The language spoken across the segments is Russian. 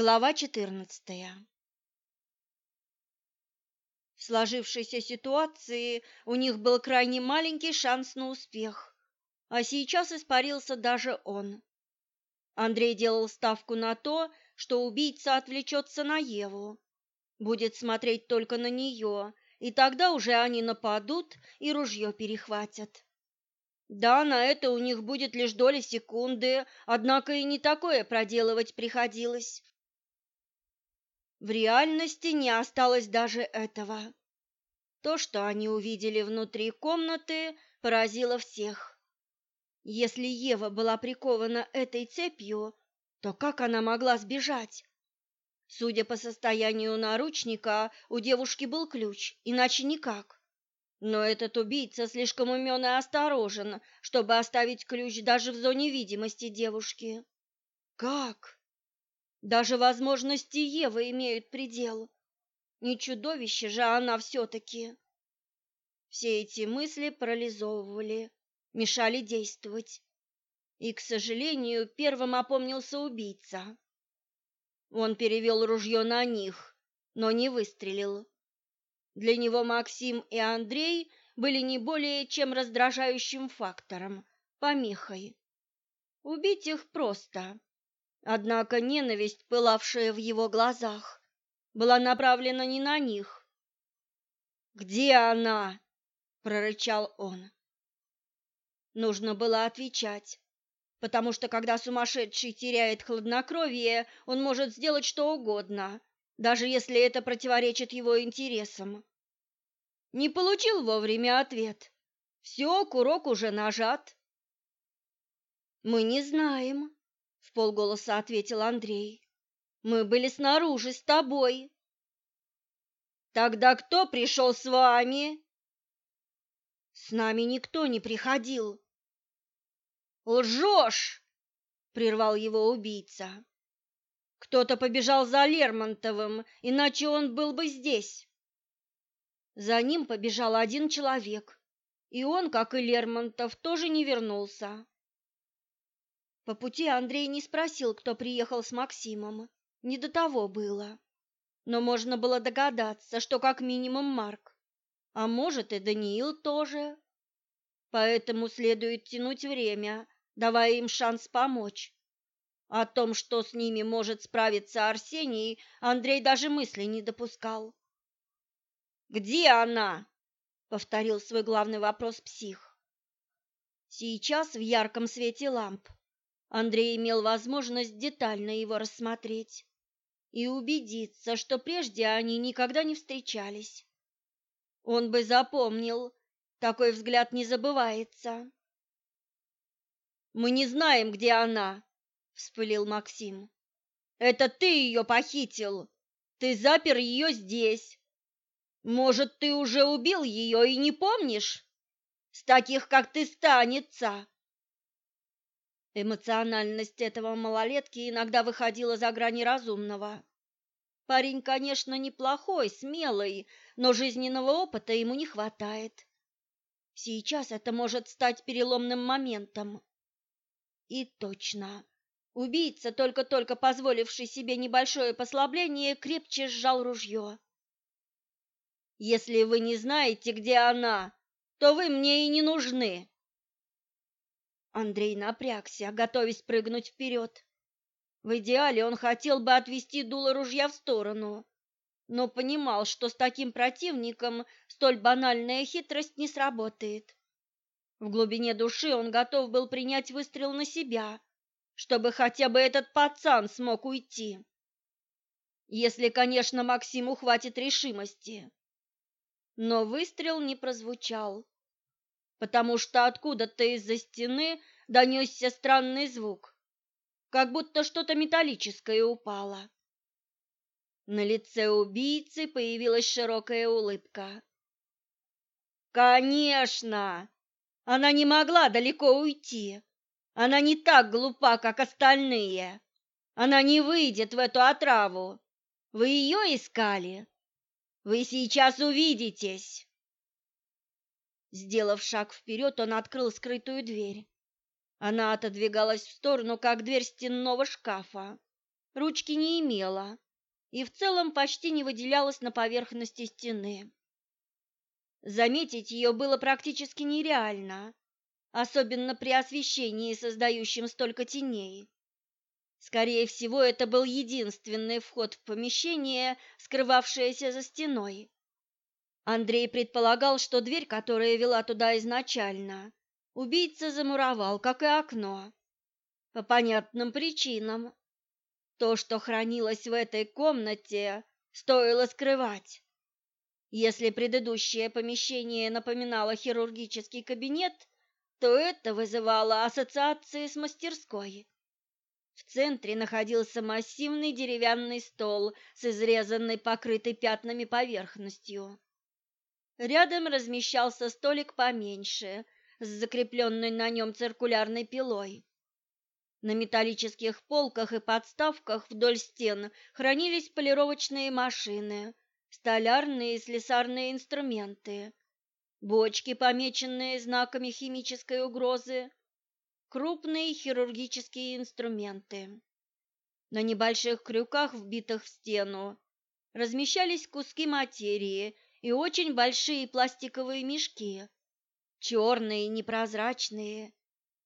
Глава 14. В сложившейся ситуации у них был крайне маленький шанс на успех, а сейчас испарился даже он. Андрей делал ставку на то, что убийца отвлечется на Еву, будет смотреть только на нее, и тогда уже они нападут и ружье перехватят. Да, на это у них будет лишь доля секунды, однако и не такое проделывать приходилось. В реальности не осталось даже этого. То, что они увидели внутри комнаты, поразило всех. Если Ева была прикована этой цепью, то как она могла сбежать? Судя по состоянию наручника, у девушки был ключ, иначе никак. Но этот убийца слишком умен и осторожен, чтобы оставить ключ даже в зоне видимости девушки. Как? Даже возможности Евы имеют предел. Не чудовище же она все-таки. Все эти мысли парализовывали, мешали действовать. И, к сожалению, первым опомнился убийца. Он перевел ружье на них, но не выстрелил. Для него Максим и Андрей были не более чем раздражающим фактором, помехой. Убить их просто, Однако ненависть, пылавшая в его глазах, была направлена не на них. «Где она?» — прорычал он. Нужно было отвечать, потому что когда сумасшедший теряет хладнокровие, он может сделать что угодно, даже если это противоречит его интересам. Не получил вовремя ответ. Все, курок уже нажат. «Мы не знаем», в полголоса ответил Андрей. Мы были снаружи с тобой. Тогда кто пришел с вами? С нами никто не приходил. Лжешь! прервал его убийца. Кто-то побежал за Лермонтовым, иначе он был бы здесь. За ним побежал один человек, и он, как и Лермонтов, тоже не вернулся. По пути Андрей не спросил, кто приехал с Максимом. Не до того было. Но можно было догадаться, что как минимум Марк. А может, и Даниил тоже. Поэтому следует тянуть время, давая им шанс помочь. О том, что с ними может справиться Арсений, Андрей даже мысли не допускал. «Где она?» — повторил свой главный вопрос псих. Сейчас в ярком свете ламп Андрей имел возможность детально его рассмотреть и убедиться, что прежде они никогда не встречались. Он бы запомнил, такой взгляд не забывается. «Мы не знаем, где она», — вспылил Максим. «Это ты ее похитил! Ты запер ее здесь! Может, ты уже убил ее и не помнишь? С таких, как ты, станется!» Эмоциональность этого малолетки иногда выходила за грани разумного. Парень, конечно, неплохой, смелый, но жизненного опыта ему не хватает. Сейчас это может стать переломным моментом. И точно. Убийца, только-только позволивший себе небольшое послабление, крепче сжал ружье. «Если вы не знаете, где она, то вы мне и не нужны», Андрей напрягся, готовясь прыгнуть вперед. В идеале он хотел бы отвести дуло ружья в сторону, но понимал, что с таким противником столь банальная хитрость не сработает. В глубине души он готов был принять выстрел на себя, чтобы хотя бы этот пацан смог уйти. Если, конечно, Максиму хватит решимости. Но выстрел не прозвучал потому что откуда-то из-за стены донесся странный звук, как будто что-то металлическое упало. На лице убийцы появилась широкая улыбка. «Конечно! Она не могла далеко уйти. Она не так глупа, как остальные. Она не выйдет в эту отраву. Вы ее искали? Вы сейчас увидитесь!» Сделав шаг вперед, он открыл скрытую дверь. Она отодвигалась в сторону, как дверь стенного шкафа. Ручки не имела и в целом почти не выделялась на поверхности стены. Заметить ее было практически нереально, особенно при освещении, создающем столько теней. Скорее всего, это был единственный вход в помещение, скрывавшееся за стеной. Андрей предполагал, что дверь, которая вела туда изначально, убийца замуровал, как и окно. По понятным причинам. То, что хранилось в этой комнате, стоило скрывать. Если предыдущее помещение напоминало хирургический кабинет, то это вызывало ассоциации с мастерской. В центре находился массивный деревянный стол с изрезанной покрытой пятнами поверхностью. Рядом размещался столик поменьше, с закрепленной на нем циркулярной пилой. На металлических полках и подставках вдоль стен хранились полировочные машины, столярные и слесарные инструменты, бочки, помеченные знаками химической угрозы, крупные хирургические инструменты. На небольших крюках, вбитых в стену, размещались куски материи – и очень большие пластиковые мешки, черные, непрозрачные,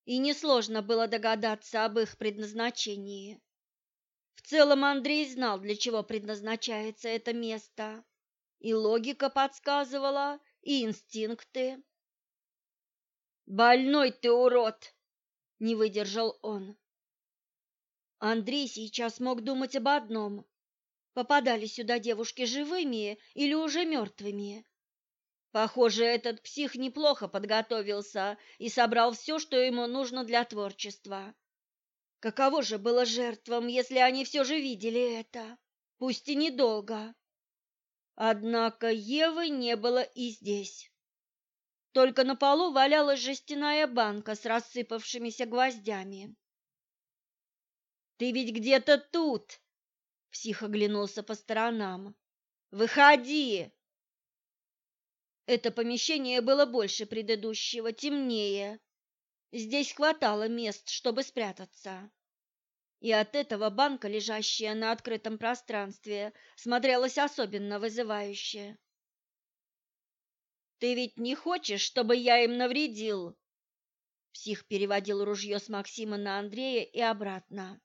и несложно было догадаться об их предназначении. В целом Андрей знал, для чего предназначается это место, и логика подсказывала, и инстинкты. «Больной ты, урод!» — не выдержал он. Андрей сейчас мог думать об одном попадали сюда девушки живыми или уже мертвыми. Похоже, этот псих неплохо подготовился и собрал все, что ему нужно для творчества. Каково же было жертвам, если они все же видели это, пусть и недолго. Однако Евы не было и здесь. Только на полу валялась жестяная банка с рассыпавшимися гвоздями. «Ты ведь где-то тут!» Псих оглянулся по сторонам. «Выходи!» Это помещение было больше предыдущего, темнее. Здесь хватало мест, чтобы спрятаться. И от этого банка, лежащая на открытом пространстве, смотрелась особенно вызывающе. «Ты ведь не хочешь, чтобы я им навредил?» Псих переводил ружье с Максима на Андрея и обратно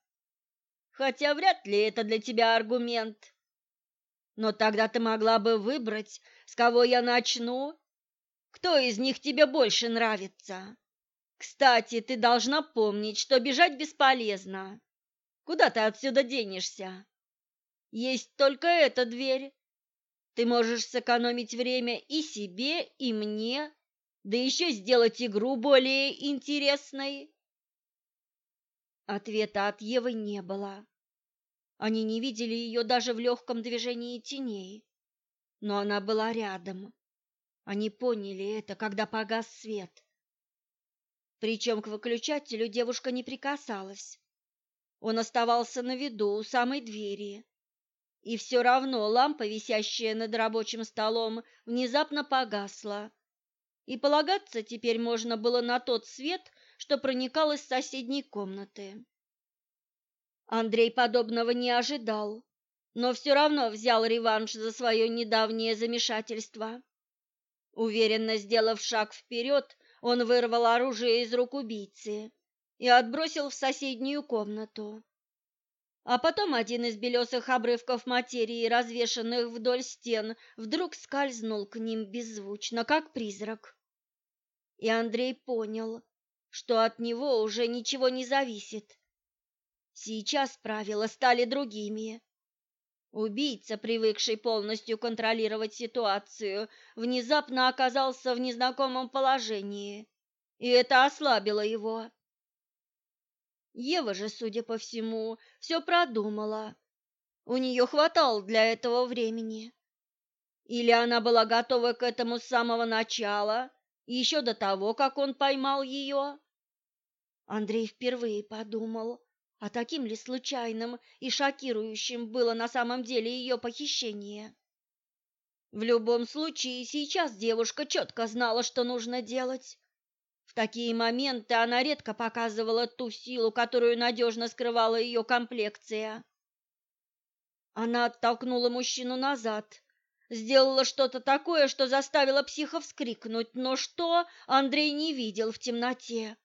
хотя вряд ли это для тебя аргумент. Но тогда ты могла бы выбрать, с кого я начну. Кто из них тебе больше нравится? Кстати, ты должна помнить, что бежать бесполезно. Куда ты отсюда денешься? Есть только эта дверь. Ты можешь сэкономить время и себе, и мне, да еще сделать игру более интересной. Ответа от Евы не было. Они не видели ее даже в легком движении теней. Но она была рядом. Они поняли это, когда погас свет. Причем к выключателю девушка не прикасалась. Он оставался на виду у самой двери. И все равно лампа, висящая над рабочим столом, внезапно погасла. И полагаться теперь можно было на тот свет, что проникал из соседней комнаты. Андрей подобного не ожидал, но все равно взял реванш за свое недавнее замешательство. Уверенно сделав шаг вперед, он вырвал оружие из рук убийцы и отбросил в соседнюю комнату. А потом один из белесых обрывков материи, развешанных вдоль стен, вдруг скользнул к ним беззвучно, как призрак. И Андрей понял, что от него уже ничего не зависит. Сейчас правила стали другими. Убийца, привыкший полностью контролировать ситуацию, внезапно оказался в незнакомом положении, и это ослабило его. Ева же, судя по всему, все продумала. У нее хватало для этого времени. Или она была готова к этому с самого начала, еще до того, как он поймал ее. Андрей впервые подумал, а таким ли случайным и шокирующим было на самом деле ее похищение. В любом случае, сейчас девушка четко знала, что нужно делать. В такие моменты она редко показывала ту силу, которую надежно скрывала ее комплекция. Она оттолкнула мужчину назад, Сделала что-то такое, что заставило психа вскрикнуть, но что Андрей не видел в темноте.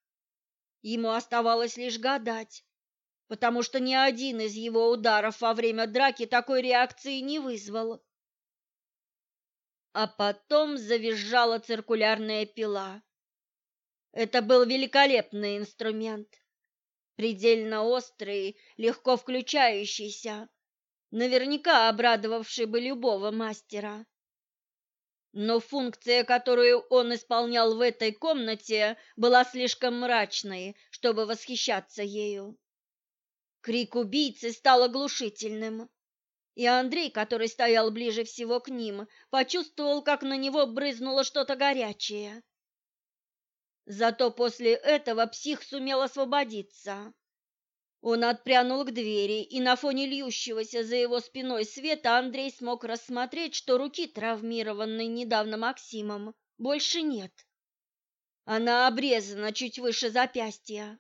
Ему оставалось лишь гадать, потому что ни один из его ударов во время драки такой реакции не вызвал. А потом завизжала циркулярная пила. Это был великолепный инструмент, предельно острый, легко включающийся наверняка обрадовавший бы любого мастера. Но функция, которую он исполнял в этой комнате, была слишком мрачной, чтобы восхищаться ею. Крик убийцы стал оглушительным, и Андрей, который стоял ближе всего к ним, почувствовал, как на него брызнуло что-то горячее. Зато после этого псих сумел освободиться. Он отпрянул к двери, и на фоне льющегося за его спиной света Андрей смог рассмотреть, что руки, травмированной недавно Максимом, больше нет. Она обрезана чуть выше запястья,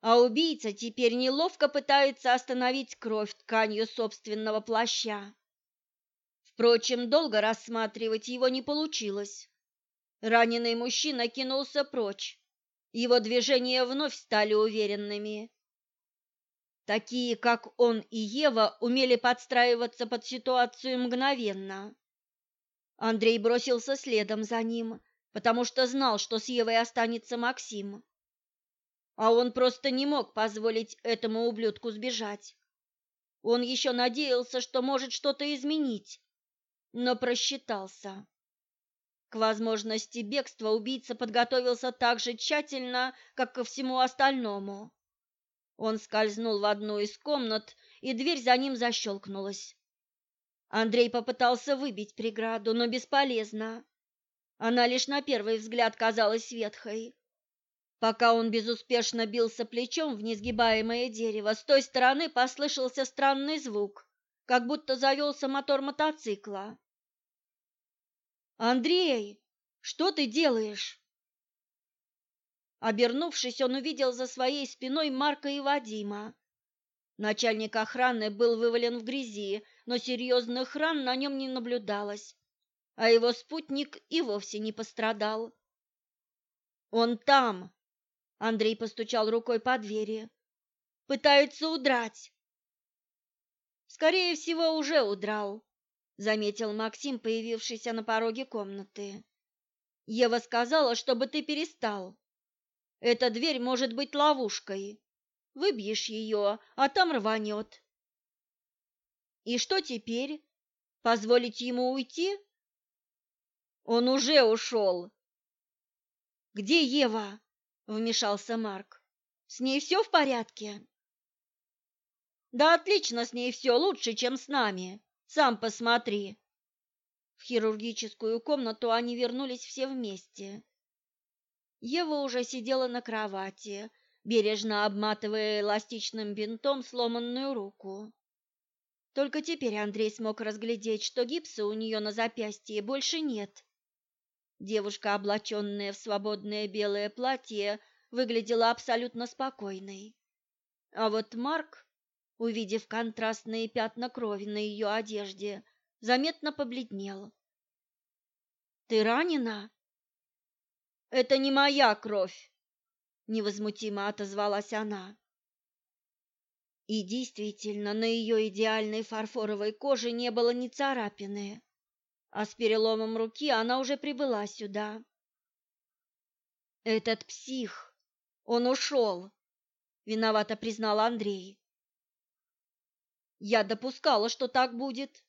а убийца теперь неловко пытается остановить кровь тканью собственного плаща. Впрочем, долго рассматривать его не получилось. Раненый мужчина кинулся прочь. Его движения вновь стали уверенными, Такие, как он и Ева, умели подстраиваться под ситуацию мгновенно. Андрей бросился следом за ним, потому что знал, что с Евой останется Максим. А он просто не мог позволить этому ублюдку сбежать. Он еще надеялся, что может что-то изменить, но просчитался. К возможности бегства убийца подготовился так же тщательно, как ко всему остальному. Он скользнул в одну из комнат, и дверь за ним защелкнулась. Андрей попытался выбить преграду, но бесполезно. Она лишь на первый взгляд казалась ветхой. Пока он безуспешно бился плечом в несгибаемое дерево, с той стороны послышался странный звук, как будто завелся мотор мотоцикла. «Андрей, что ты делаешь?» Обернувшись, он увидел за своей спиной Марка и Вадима. Начальник охраны был вывален в грязи, но серьезных ран на нем не наблюдалось, а его спутник и вовсе не пострадал. «Он там!» — Андрей постучал рукой по двери. пытается удрать!» «Скорее всего, уже удрал», — заметил Максим, появившийся на пороге комнаты. «Ева сказала, чтобы ты перестал». Эта дверь может быть ловушкой. Выбьешь ее, а там рванет. И что теперь? Позволить ему уйти? Он уже ушел. Где Ева? Вмешался Марк. С ней все в порядке? Да отлично с ней все, лучше, чем с нами. Сам посмотри. В хирургическую комнату они вернулись все вместе. Ева уже сидела на кровати, бережно обматывая эластичным бинтом сломанную руку. Только теперь Андрей смог разглядеть, что гипса у нее на запястье больше нет. Девушка, облаченная в свободное белое платье, выглядела абсолютно спокойной. А вот Марк, увидев контрастные пятна крови на ее одежде, заметно побледнел. «Ты ранена?» Это не моя кровь, невозмутимо отозвалась она. И действительно, на ее идеальной фарфоровой коже не было ни царапины, а с переломом руки она уже прибыла сюда. Этот псих, он ушел, виновато признал Андрей. Я допускала, что так будет.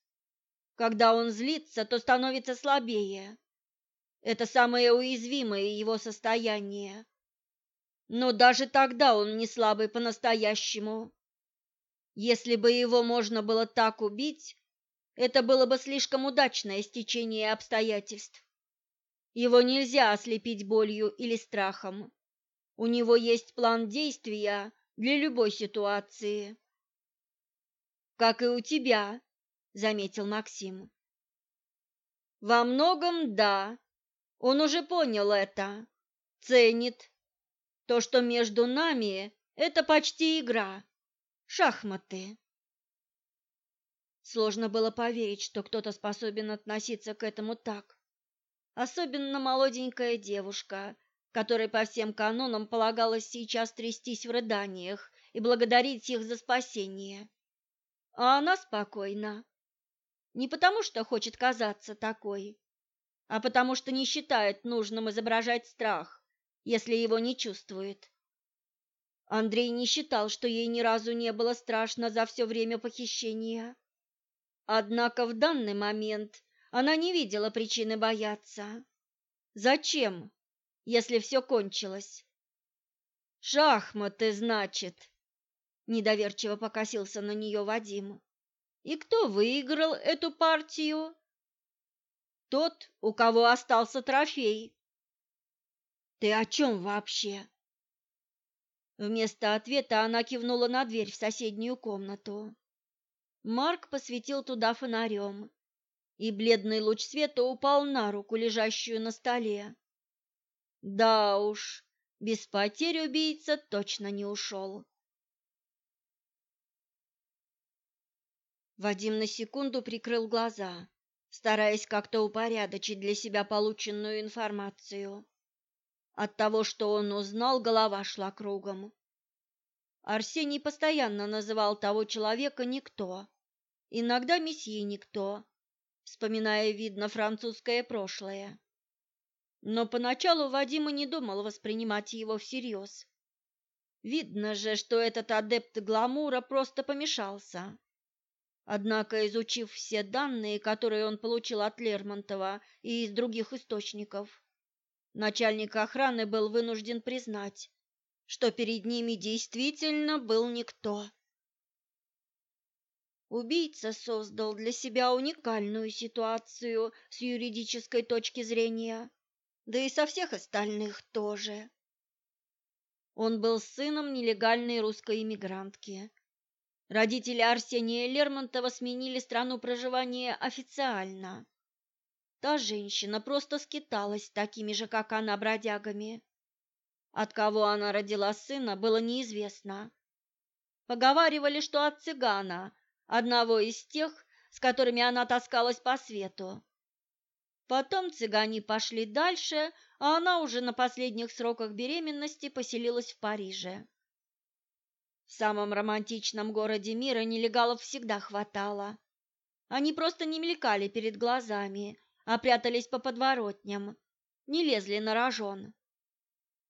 Когда он злится, то становится слабее. Это самое уязвимое его состояние. Но даже тогда он не слабый по-настоящему. Если бы его можно было так убить, это было бы слишком удачное стечение обстоятельств. Его нельзя ослепить болью или страхом. У него есть план действия для любой ситуации. Как и у тебя, заметил Максим. Во многом да, он уже понял это, ценит. То, что между нами, это почти игра. Шахматы. Сложно было поверить, что кто-то способен относиться к этому так. Особенно молоденькая девушка, которой по всем канонам полагалось сейчас трястись в рыданиях и благодарить их за спасение. А она спокойна. Не потому, что хочет казаться такой, а потому что не считает нужным изображать страх, если его не чувствует. Андрей не считал, что ей ни разу не было страшно за все время похищения. Однако в данный момент она не видела причины бояться. Зачем, если все кончилось? «Шахматы, значит!» — недоверчиво покосился на нее Вадим. «И кто выиграл эту партию?» Тот, у кого остался трофей. Ты о чем вообще? Вместо ответа она кивнула на дверь в соседнюю комнату. Марк посветил туда фонарем, и бледный луч света упал на руку, лежащую на столе. Да уж, без потерь убийца точно не ушел. Вадим на секунду прикрыл глаза стараясь как-то упорядочить для себя полученную информацию. От того, что он узнал, голова шла кругом. Арсений постоянно называл того человека «никто», иногда «месье никто», вспоминая, видно, французское прошлое. Но поначалу Вадим и не думал воспринимать его всерьез. Видно же, что этот адепт гламура просто помешался. Однако изучив все данные, которые он получил от Лермонтова и из других источников, начальник охраны был вынужден признать, что перед ними действительно был никто. Убийца создал для себя уникальную ситуацию с юридической точки зрения, да и со всех остальных тоже. Он был сыном нелегальной русской иммигрантки, Родители Арсения Лермонтова сменили страну проживания официально. Та женщина просто скиталась такими же, как она, бродягами. От кого она родила сына, было неизвестно. Поговаривали, что от цыгана, одного из тех, с которыми она таскалась по свету. Потом цыгане пошли дальше, а она уже на последних сроках беременности поселилась в Париже. В самом романтичном городе мира нелегалов всегда хватало. Они просто не мелькали перед глазами, а прятались по подворотням, не лезли на рожон.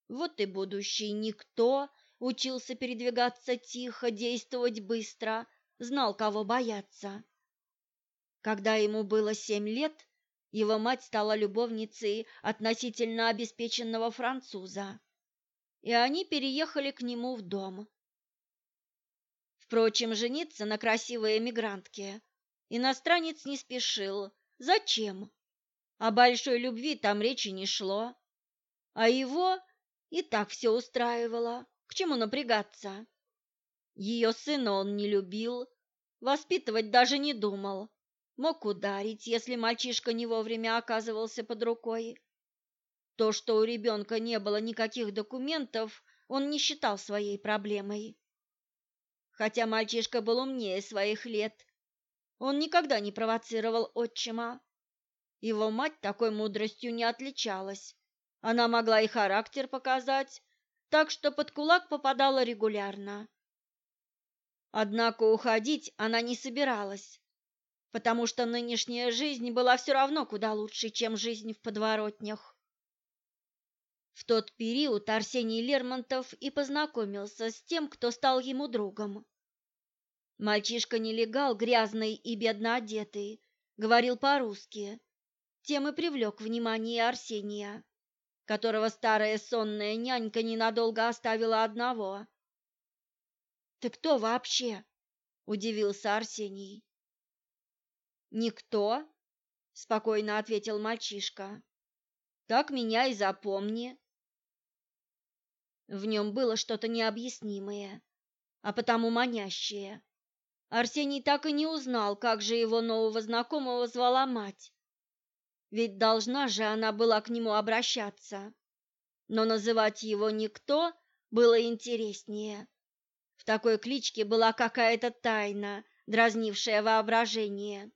Вот и будущий никто учился передвигаться тихо, действовать быстро, знал, кого бояться. Когда ему было семь лет, его мать стала любовницей относительно обеспеченного француза, и они переехали к нему в дом. Впрочем, жениться на красивой эмигрантке иностранец не спешил. Зачем? О большой любви там речи не шло. А его и так все устраивало. К чему напрягаться? Ее сына он не любил, воспитывать даже не думал. Мог ударить, если мальчишка не вовремя оказывался под рукой. То, что у ребенка не было никаких документов, он не считал своей проблемой хотя мальчишка был умнее своих лет. Он никогда не провоцировал отчима. Его мать такой мудростью не отличалась. Она могла и характер показать, так что под кулак попадала регулярно. Однако уходить она не собиралась, потому что нынешняя жизнь была все равно куда лучше, чем жизнь в подворотнях. В тот период Арсений Лермонтов и познакомился с тем, кто стал ему другом. Мальчишка-нелегал, грязный и бедно одетый, говорил по-русски. Тем и привлек внимание Арсения, которого старая сонная нянька ненадолго оставила одного. «Ты кто вообще?» – удивился Арсений. «Никто», – спокойно ответил мальчишка. Так меня и запомни. В нем было что-то необъяснимое, а потому манящее. Арсений так и не узнал, как же его нового знакомого звала мать. Ведь должна же она была к нему обращаться. Но называть его никто было интереснее. В такой кличке была какая-то тайна, дразнившая воображение.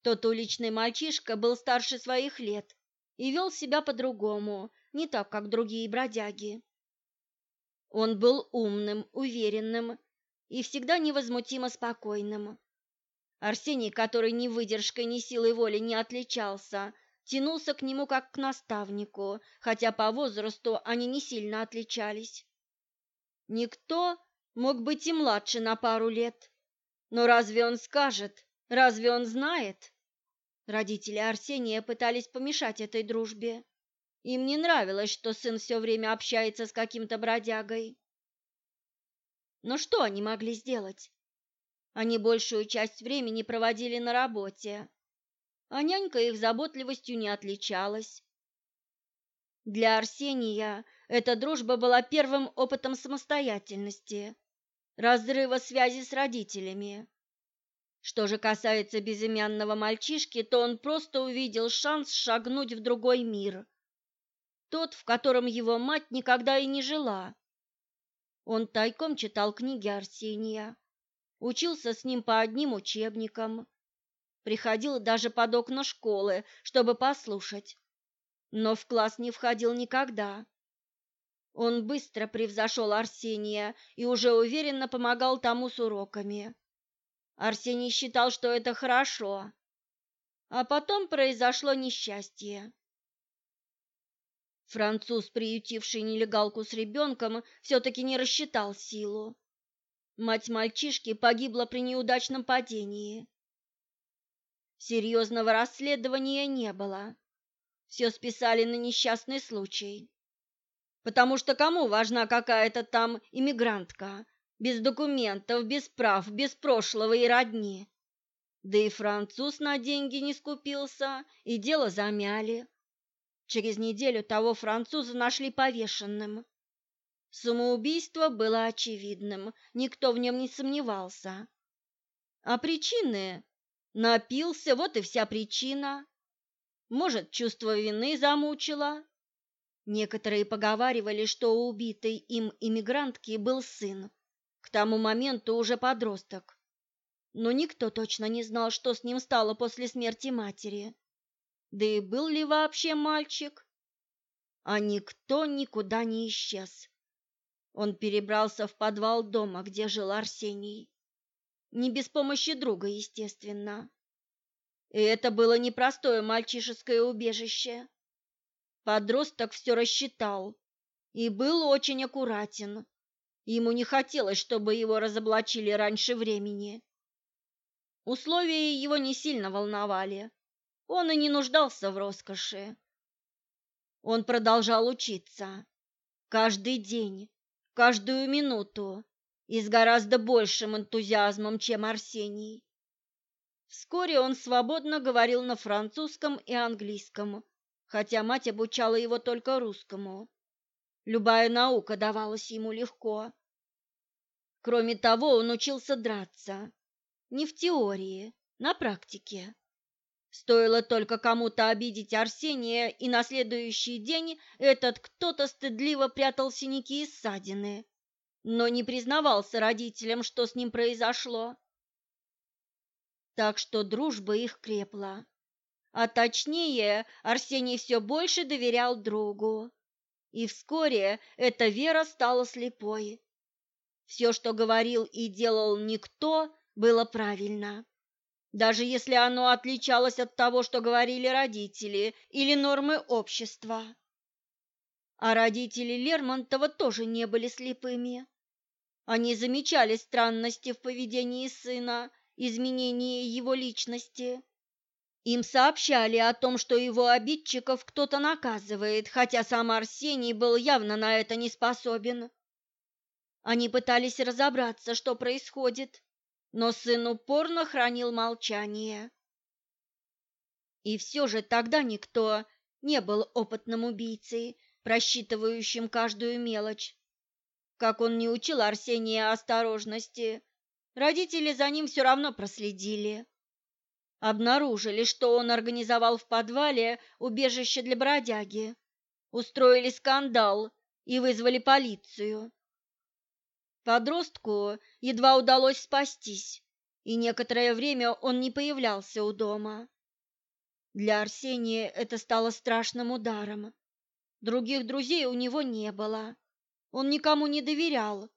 Тот уличный мальчишка был старше своих лет и вел себя по-другому, не так, как другие бродяги. Он был умным, уверенным и всегда невозмутимо спокойным. Арсений, который ни выдержкой, ни силой воли не отличался, тянулся к нему как к наставнику, хотя по возрасту они не сильно отличались. Никто мог быть и младше на пару лет. Но разве он скажет? Разве он знает? Родители Арсения пытались помешать этой дружбе. Им не нравилось, что сын все время общается с каким-то бродягой. Но что они могли сделать? Они большую часть времени проводили на работе, а нянька их заботливостью не отличалась. Для Арсения эта дружба была первым опытом самостоятельности, разрыва связи с родителями. Что же касается безымянного мальчишки, то он просто увидел шанс шагнуть в другой мир. Тот, в котором его мать никогда и не жила. Он тайком читал книги Арсения, учился с ним по одним учебникам, приходил даже под окна школы, чтобы послушать, но в класс не входил никогда. Он быстро превзошел Арсения и уже уверенно помогал тому с уроками. Арсений считал, что это хорошо. А потом произошло несчастье. Француз, приютивший нелегалку с ребенком, все-таки не рассчитал силу. Мать мальчишки погибла при неудачном падении. Серьезного расследования не было. Все списали на несчастный случай. Потому что кому важна какая-то там иммигрантка, без документов, без прав, без прошлого и родни. Да и француз на деньги не скупился, и дело замяли. Через неделю того француза нашли повешенным. Самоубийство было очевидным, никто в нем не сомневался. А причины? Напился, вот и вся причина. Может, чувство вины замучило? Некоторые поговаривали, что у убитой им иммигрантки был сын тому моменту уже подросток. Но никто точно не знал, что с ним стало после смерти матери. Да и был ли вообще мальчик? А никто никуда не исчез. Он перебрался в подвал дома, где жил Арсений. Не без помощи друга, естественно. И это было непростое мальчишеское убежище. Подросток все рассчитал и был очень аккуратен Ему не хотелось, чтобы его разоблачили раньше времени. Условия его не сильно волновали. Он и не нуждался в роскоши. Он продолжал учиться. Каждый день, каждую минуту и с гораздо большим энтузиазмом, чем Арсений. Вскоре он свободно говорил на французском и английском, хотя мать обучала его только русскому. Любая наука давалась ему легко. Кроме того, он учился драться. Не в теории, на практике. Стоило только кому-то обидеть Арсения, и на следующий день этот кто-то стыдливо прятал синяки и ссадины, но не признавался родителям, что с ним произошло. Так что дружба их крепла. А точнее, Арсений все больше доверял другу. И вскоре эта вера стала слепой. Все, что говорил и делал никто, было правильно. Даже если оно отличалось от того, что говорили родители или нормы общества. А родители Лермонтова тоже не были слепыми. Они замечали странности в поведении сына, изменении его личности. Им сообщали о том, что его обидчиков кто-то наказывает, хотя сам Арсений был явно на это не способен. Они пытались разобраться, что происходит, но сын упорно хранил молчание. И все же тогда никто не был опытным убийцей, просчитывающим каждую мелочь. Как он не учил Арсения осторожности, родители за ним все равно проследили. Обнаружили, что он организовал в подвале убежище для бродяги. Устроили скандал и вызвали полицию. Подростку едва удалось спастись, и некоторое время он не появлялся у дома. Для Арсения это стало страшным ударом. Других друзей у него не было. Он никому не доверял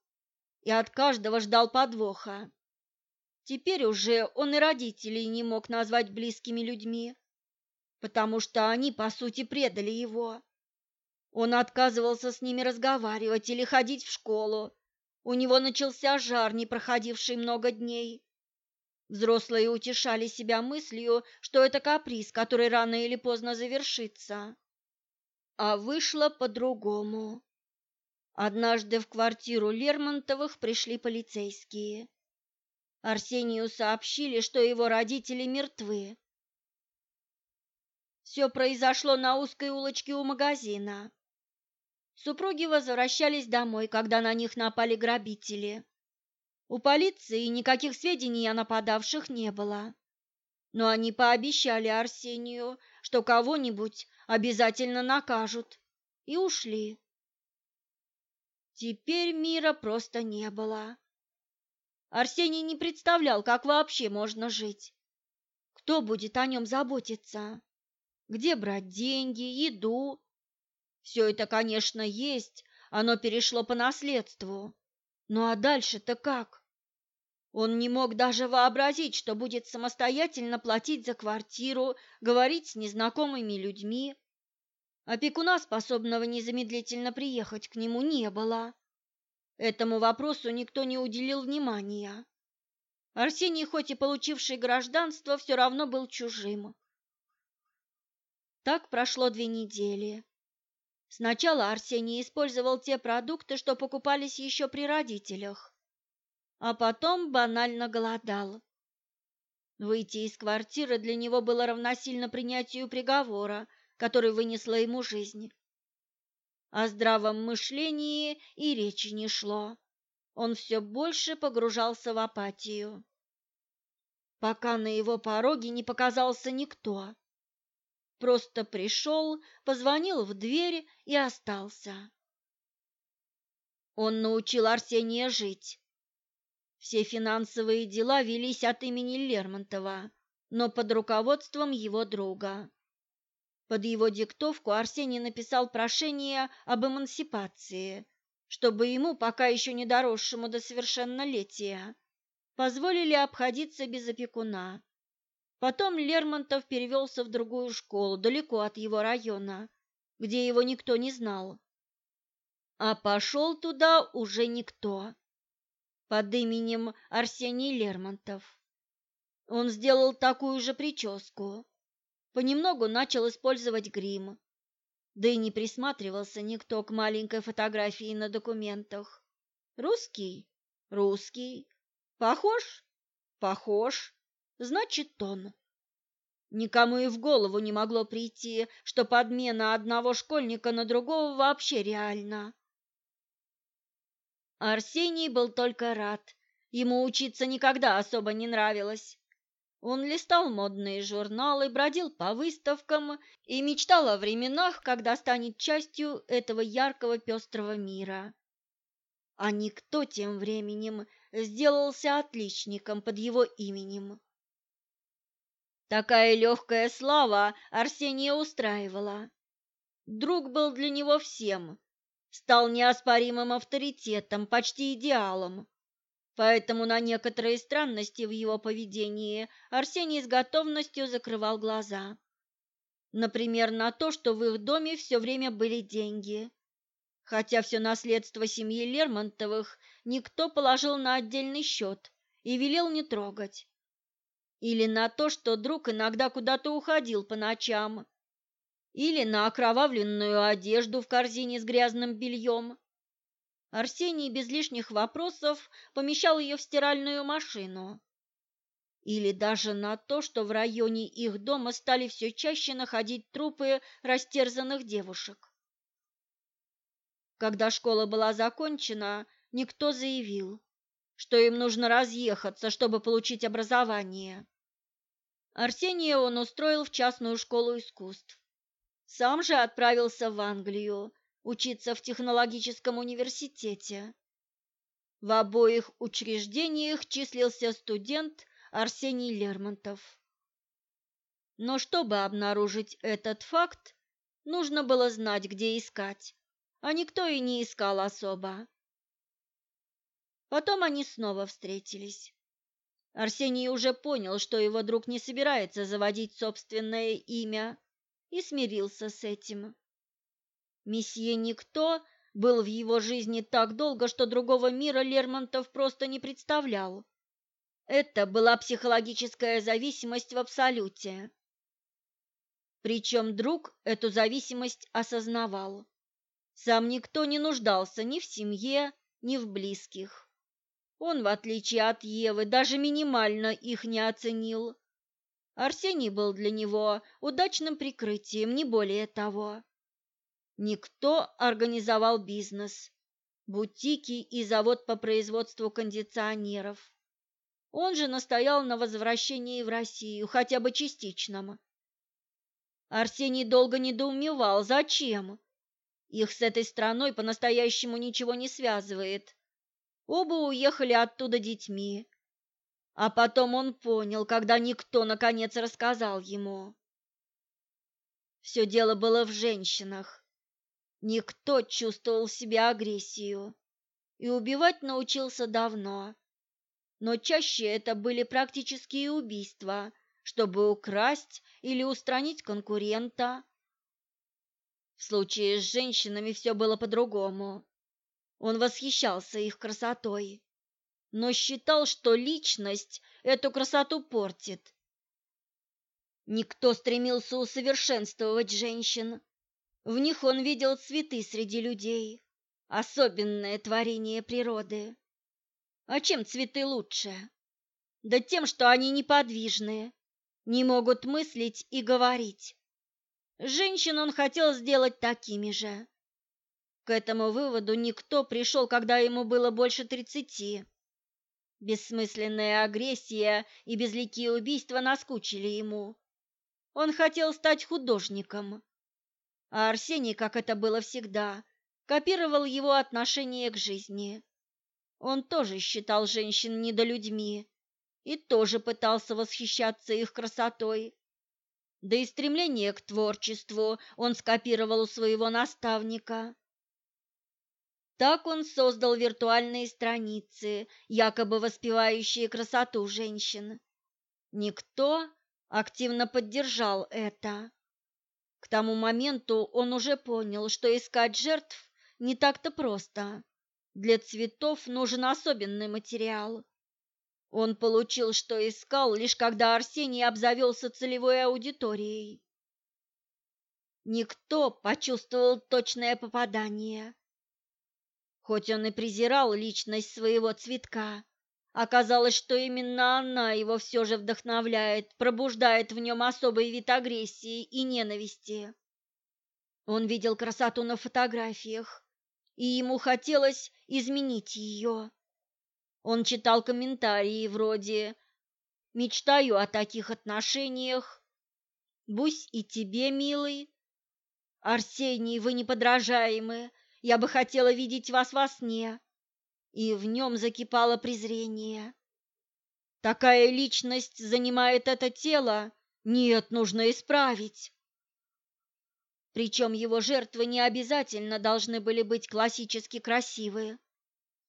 и от каждого ждал подвоха. Теперь уже он и родителей не мог назвать близкими людьми, потому что они, по сути, предали его. Он отказывался с ними разговаривать или ходить в школу. У него начался жар, не проходивший много дней. Взрослые утешали себя мыслью, что это каприз, который рано или поздно завершится. А вышло по-другому. Однажды в квартиру Лермонтовых пришли полицейские. Арсению сообщили, что его родители мертвы. Все произошло на узкой улочке у магазина. Супруги возвращались домой, когда на них напали грабители. У полиции никаких сведений о нападавших не было. Но они пообещали Арсению, что кого-нибудь обязательно накажут, и ушли. Теперь мира просто не было. Арсений не представлял, как вообще можно жить. Кто будет о нем заботиться? Где брать деньги, еду? Все это, конечно, есть, оно перешло по наследству. Ну а дальше-то как? Он не мог даже вообразить, что будет самостоятельно платить за квартиру, говорить с незнакомыми людьми. Опекуна, способного незамедлительно приехать к нему, не было. Этому вопросу никто не уделил внимания. Арсений, хоть и получивший гражданство, все равно был чужим. Так прошло две недели. Сначала Арсений использовал те продукты, что покупались еще при родителях, а потом банально голодал. Выйти из квартиры для него было равносильно принятию приговора, который вынесла ему жизнь о здравом мышлении и речи не шло. Он все больше погружался в апатию, пока на его пороге не показался никто. Просто пришел, позвонил в дверь и остался. Он научил Арсения жить. Все финансовые дела велись от имени Лермонтова, но под руководством его друга. Под его диктовку Арсений написал прошение об эмансипации, чтобы ему, пока еще не доросшему до совершеннолетия, позволили обходиться без опекуна. Потом Лермонтов перевелся в другую школу, далеко от его района, где его никто не знал. А пошел туда уже никто под именем Арсений Лермонтов. Он сделал такую же прическу, Понемногу начал использовать грим, да и не присматривался никто к маленькой фотографии на документах. Русский? Русский. Похож? Похож. Значит, он. Никому и в голову не могло прийти, что подмена одного школьника на другого вообще реальна. Арсений был только рад. Ему учиться никогда особо не нравилось. Он листал модные журналы, бродил по выставкам и мечтал о временах, когда станет частью этого яркого пестрого мира. А никто тем временем сделался отличником под его именем. Такая легкая слава Арсения устраивала. Друг был для него всем, стал неоспоримым авторитетом, почти идеалом. Поэтому на некоторые странности в его поведении Арсений с готовностью закрывал глаза. Например, на то, что в их доме все время были деньги. Хотя все наследство семьи Лермонтовых никто положил на отдельный счет и велел не трогать. Или на то, что друг иногда куда-то уходил по ночам. Или на окровавленную одежду в корзине с грязным бельем. Арсений без лишних вопросов помещал ее в стиральную машину. Или даже на то, что в районе их дома стали все чаще находить трупы растерзанных девушек. Когда школа была закончена, никто заявил, что им нужно разъехаться, чтобы получить образование. Арсения он устроил в частную школу искусств. Сам же отправился в Англию, учиться в технологическом университете. В обоих учреждениях числился студент Арсений Лермонтов. Но чтобы обнаружить этот факт, нужно было знать, где искать, а никто и не искал особо. Потом они снова встретились. Арсений уже понял, что его друг не собирается заводить собственное имя, и смирился с этим. Месье Никто был в его жизни так долго, что другого мира Лермонтов просто не представлял. Это была психологическая зависимость в абсолюте. Причем друг эту зависимость осознавал. Сам никто не нуждался ни в семье, ни в близких. Он, в отличие от Евы, даже минимально их не оценил. Арсений был для него удачным прикрытием, не более того. Никто организовал бизнес, бутики и завод по производству кондиционеров. Он же настоял на возвращении в Россию, хотя бы частичном. Арсений долго недоумевал, зачем? Их с этой страной по-настоящему ничего не связывает. Оба уехали оттуда детьми. А потом он понял, когда никто наконец рассказал ему. Все дело было в женщинах. Никто чувствовал себя агрессию и убивать научился давно, но чаще это были практические убийства, чтобы украсть или устранить конкурента. В случае с женщинами все было по-другому. Он восхищался их красотой, но считал, что личность эту красоту портит. Никто стремился усовершенствовать женщин, в них он видел цветы среди людей, особенное творение природы. А чем цветы лучше? Да тем, что они неподвижные, не могут мыслить и говорить. Женщин он хотел сделать такими же. К этому выводу никто пришел, когда ему было больше тридцати. Бессмысленная агрессия и безликие убийства наскучили ему. Он хотел стать художником а Арсений, как это было всегда, копировал его отношение к жизни. Он тоже считал женщин недолюдьми и тоже пытался восхищаться их красотой. Да и стремление к творчеству он скопировал у своего наставника. Так он создал виртуальные страницы, якобы воспевающие красоту женщин. Никто активно поддержал это. К тому моменту он уже понял, что искать жертв не так-то просто. Для цветов нужен особенный материал. Он получил, что искал, лишь когда Арсений обзавелся целевой аудиторией. Никто почувствовал точное попадание. Хоть он и презирал личность своего цветка, Оказалось, что именно она его все же вдохновляет, пробуждает в нем особый вид агрессии и ненависти. Он видел красоту на фотографиях, и ему хотелось изменить ее. Он читал комментарии вроде «Мечтаю о таких отношениях», «Бусь и тебе, милый», «Арсений, вы неподражаемы, я бы хотела видеть вас во сне», и в нем закипало презрение. Такая личность занимает это тело, нет, нужно исправить. Причем его жертвы не обязательно должны были быть классически красивые.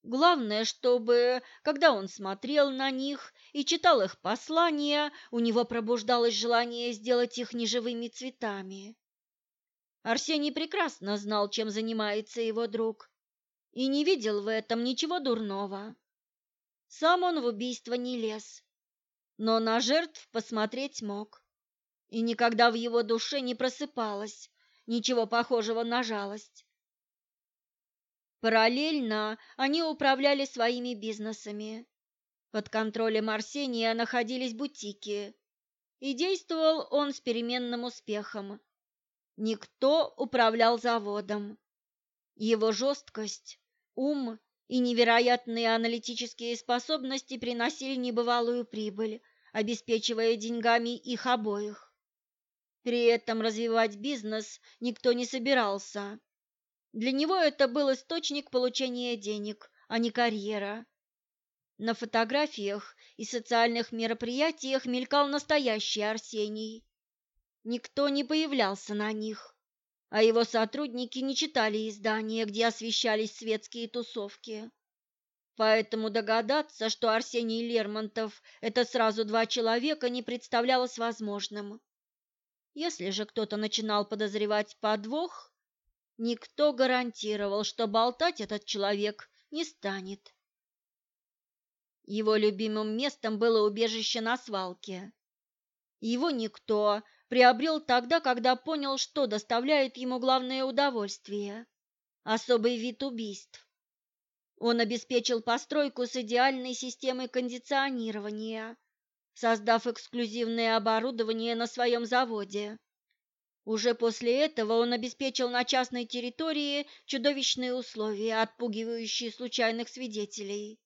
Главное, чтобы, когда он смотрел на них и читал их послания, у него пробуждалось желание сделать их неживыми цветами. Арсений прекрасно знал, чем занимается его друг. И не видел в этом ничего дурного. Сам он в убийство не лез, но на жертв посмотреть мог. И никогда в его душе не просыпалось ничего похожего на жалость. Параллельно они управляли своими бизнесами. Под контролем Арсения находились бутики, и действовал он с переменным успехом. Никто управлял заводом, его жесткость, ум и невероятные аналитические способности приносили небывалую прибыль, обеспечивая деньгами их обоих. При этом развивать бизнес никто не собирался. Для него это был источник получения денег, а не карьера. На фотографиях и социальных мероприятиях мелькал настоящий Арсений. Никто не появлялся на них а его сотрудники не читали издания, где освещались светские тусовки. Поэтому догадаться, что Арсений Лермонтов – это сразу два человека, не представлялось возможным. Если же кто-то начинал подозревать подвох, никто гарантировал, что болтать этот человек не станет. Его любимым местом было убежище на свалке. Его никто, приобрел тогда, когда понял, что доставляет ему главное удовольствие – особый вид убийств. Он обеспечил постройку с идеальной системой кондиционирования, создав эксклюзивное оборудование на своем заводе. Уже после этого он обеспечил на частной территории чудовищные условия, отпугивающие случайных свидетелей.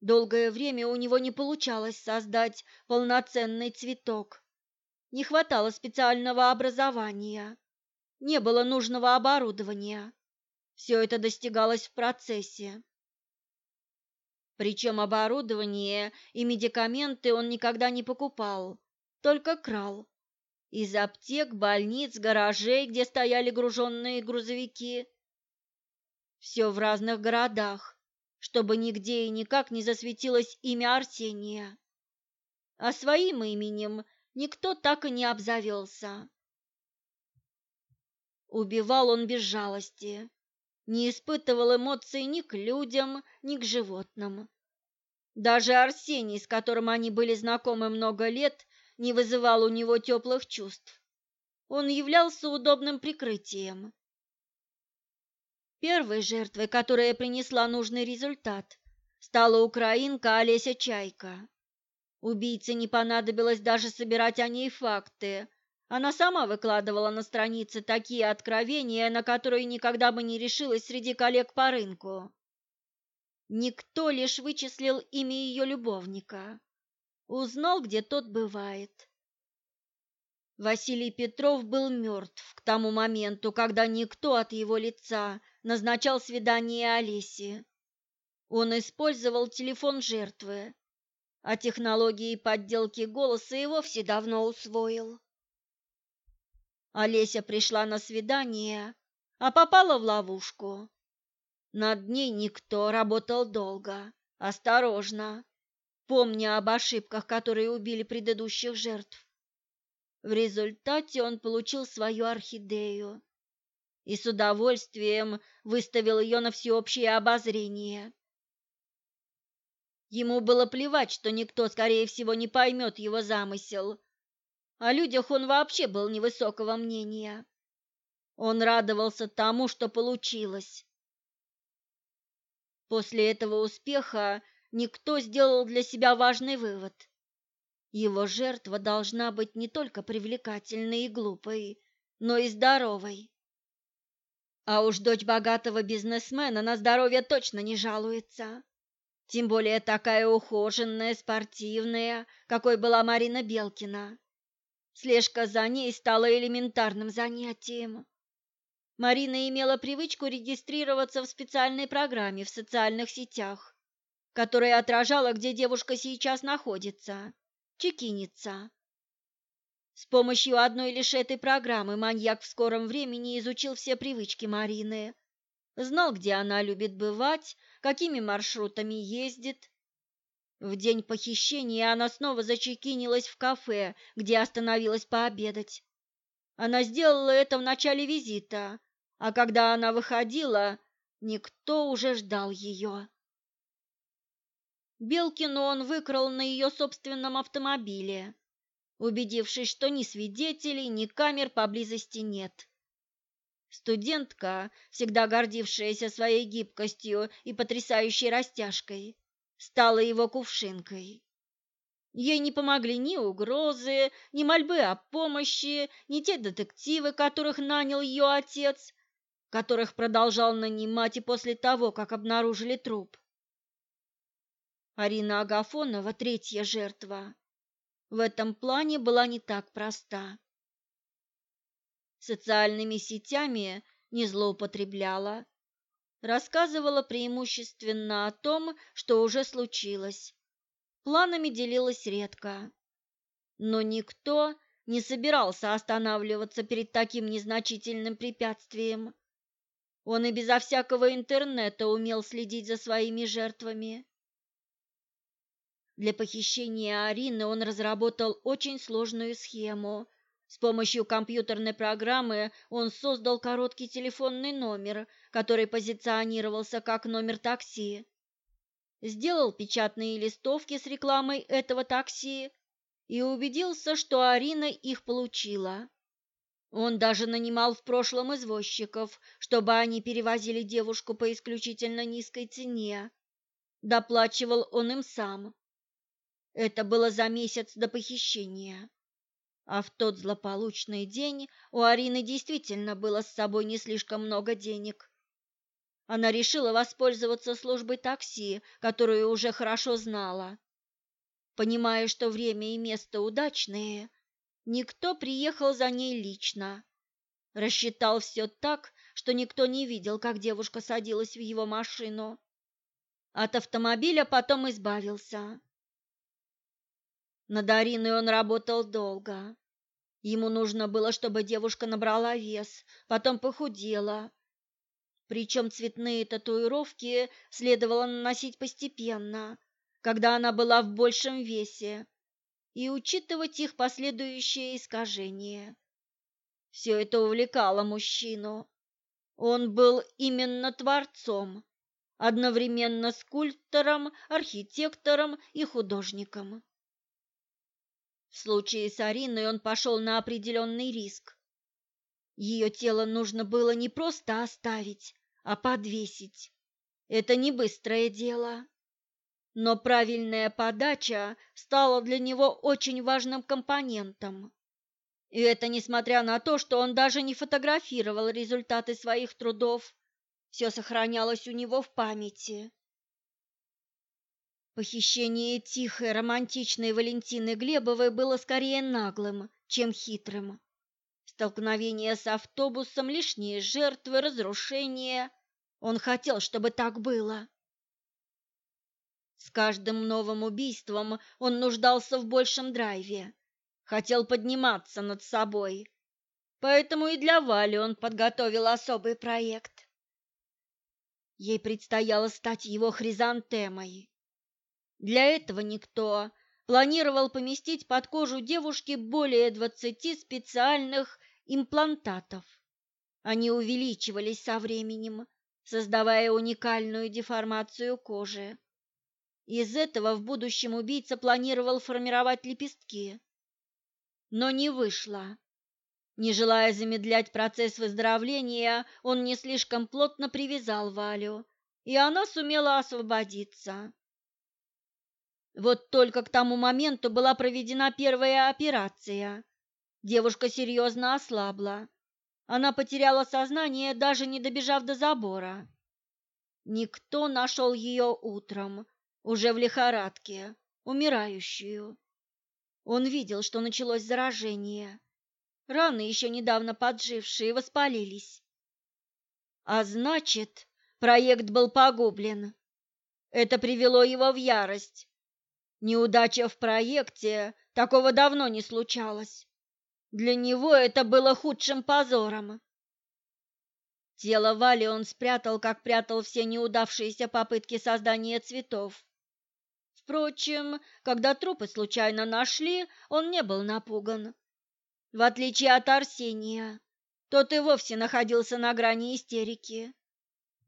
Долгое время у него не получалось создать полноценный цветок, не хватало специального образования, не было нужного оборудования. Все это достигалось в процессе. Причем оборудование и медикаменты он никогда не покупал, только крал. Из аптек, больниц, гаражей, где стояли груженные грузовики. Все в разных городах, чтобы нигде и никак не засветилось имя Арсения. А своим именем Никто так и не обзавелся. Убивал он без жалости, не испытывал эмоций ни к людям, ни к животным. Даже Арсений, с которым они были знакомы много лет, не вызывал у него теплых чувств. Он являлся удобным прикрытием. Первой жертвой, которая принесла нужный результат, стала украинка Олеся Чайка. Убийце не понадобилось даже собирать о ней факты. Она сама выкладывала на странице такие откровения, на которые никогда бы не решилась среди коллег по рынку. Никто лишь вычислил имя ее любовника. Узнал, где тот бывает. Василий Петров был мертв к тому моменту, когда никто от его лица назначал свидание Олесе. Он использовал телефон жертвы, а технологии подделки голоса и вовсе давно усвоил. Олеся пришла на свидание, а попала в ловушку. Над ней никто работал долго, осторожно, помня об ошибках, которые убили предыдущих жертв. В результате он получил свою орхидею и с удовольствием выставил ее на всеобщее обозрение. Ему было плевать, что никто, скорее всего, не поймет его замысел. А О людях он вообще был невысокого мнения. Он радовался тому, что получилось. После этого успеха никто сделал для себя важный вывод. Его жертва должна быть не только привлекательной и глупой, но и здоровой. А уж дочь богатого бизнесмена на здоровье точно не жалуется. Тем более такая ухоженная, спортивная, какой была Марина Белкина. Слежка за ней стала элементарным занятием. Марина имела привычку регистрироваться в специальной программе в социальных сетях, которая отражала, где девушка сейчас находится – чекинница. С помощью одной лишь этой программы маньяк в скором времени изучил все привычки Марины, знал, где она любит бывать, какими маршрутами ездит. В день похищения она снова зачекинилась в кафе, где остановилась пообедать. Она сделала это в начале визита, а когда она выходила, никто уже ждал ее. Белкину он выкрал на ее собственном автомобиле, убедившись, что ни свидетелей, ни камер поблизости нет. Студентка, всегда гордившаяся своей гибкостью и потрясающей растяжкой, стала его кувшинкой. Ей не помогли ни угрозы, ни мольбы о помощи, ни те детективы, которых нанял ее отец, которых продолжал нанимать и после того, как обнаружили труп. Арина Агафонова – третья жертва. В этом плане была не так проста социальными сетями не злоупотребляла. Рассказывала преимущественно о том, что уже случилось. Планами делилась редко. Но никто не собирался останавливаться перед таким незначительным препятствием. Он и безо всякого интернета умел следить за своими жертвами. Для похищения Арины он разработал очень сложную схему – с помощью компьютерной программы он создал короткий телефонный номер, который позиционировался как номер такси. Сделал печатные листовки с рекламой этого такси и убедился, что Арина их получила. Он даже нанимал в прошлом извозчиков, чтобы они перевозили девушку по исключительно низкой цене. Доплачивал он им сам. Это было за месяц до похищения. А в тот злополучный день у Арины действительно было с собой не слишком много денег. Она решила воспользоваться службой такси, которую уже хорошо знала. Понимая, что время и место удачные, никто приехал за ней лично. Рассчитал все так, что никто не видел, как девушка садилась в его машину. От автомобиля потом избавился. На Дарину он работал долго. Ему нужно было, чтобы девушка набрала вес, потом похудела. Причем цветные татуировки следовало наносить постепенно, когда она была в большем весе, и учитывать их последующее искажение. Все это увлекало мужчину. Он был именно творцом, одновременно скульптором, архитектором и художником. В случае с Ариной он пошел на определенный риск. Ее тело нужно было не просто оставить, а подвесить. Это не быстрое дело. Но правильная подача стала для него очень важным компонентом. И это несмотря на то, что он даже не фотографировал результаты своих трудов. Все сохранялось у него в памяти. Похищение тихой, романтичной Валентины Глебовой было скорее наглым, чем хитрым. Столкновение с автобусом, лишние жертвы, разрушения. Он хотел, чтобы так было. С каждым новым убийством он нуждался в большем драйве. Хотел подниматься над собой. Поэтому и для Вали он подготовил особый проект. Ей предстояло стать его хризантемой для этого никто планировал поместить под кожу девушки более 20 специальных имплантатов. Они увеличивались со временем, создавая уникальную деформацию кожи. Из этого в будущем убийца планировал формировать лепестки. Но не вышло. Не желая замедлять процесс выздоровления, он не слишком плотно привязал Валю, и она сумела освободиться. Вот только к тому моменту была проведена первая операция. Девушка серьезно ослабла. Она потеряла сознание, даже не добежав до забора. Никто нашел ее утром, уже в лихорадке, умирающую. Он видел, что началось заражение. Раны, еще недавно поджившие, воспалились. А значит, проект был погублен. Это привело его в ярость. Неудача в проекте такого давно не случалось. Для него это было худшим позором. Тело Вали он спрятал, как прятал все неудавшиеся попытки создания цветов. Впрочем, когда трупы случайно нашли, он не был напуган. В отличие от Арсения, тот и вовсе находился на грани истерики.